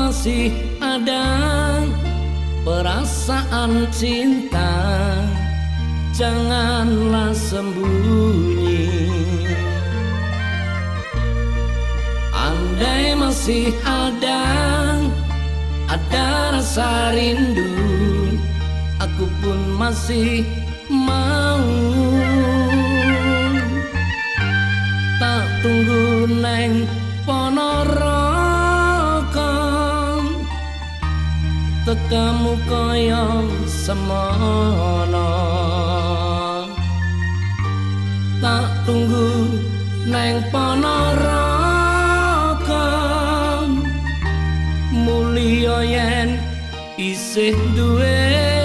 masih ada perasaan cinta. Janganlah sembunyi. Andai masih ada Ada rasa rindu Aku pun masih mau tetemu kaya semana. Tak tunggu neng panaraka mulia yen isih duwe